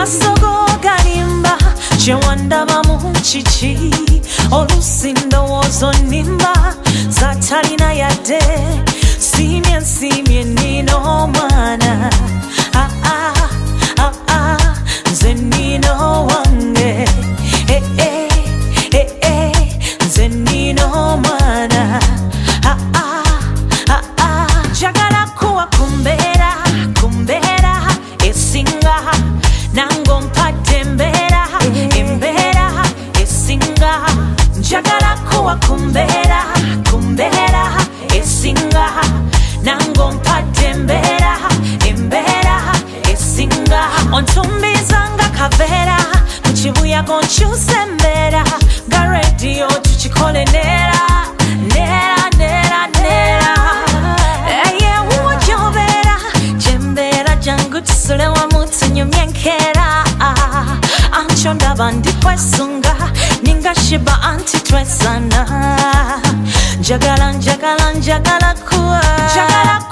maso go galimba kyewandaba mu kiki oluusi ndowoozo nnimba zatalina yadde nyaga onkyusembeera nga rediyo tukikole neera neera neera neera eyewuwo gyobeera gyembeera jangu tusule wamu tunyumye nkeera ancyo ndaba ndi kwesunga ninga shiba anti twesana njagala njagala njagala kuwa njagala kuwa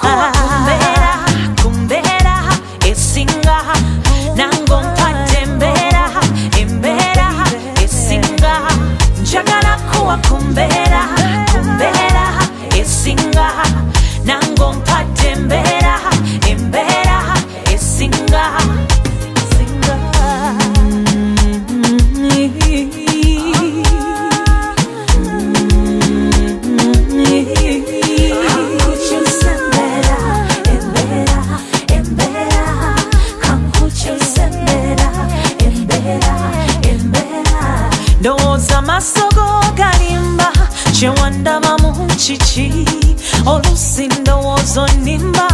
Masogo galimba kyewandaba mu kiki oluusi ndowoozo nnimba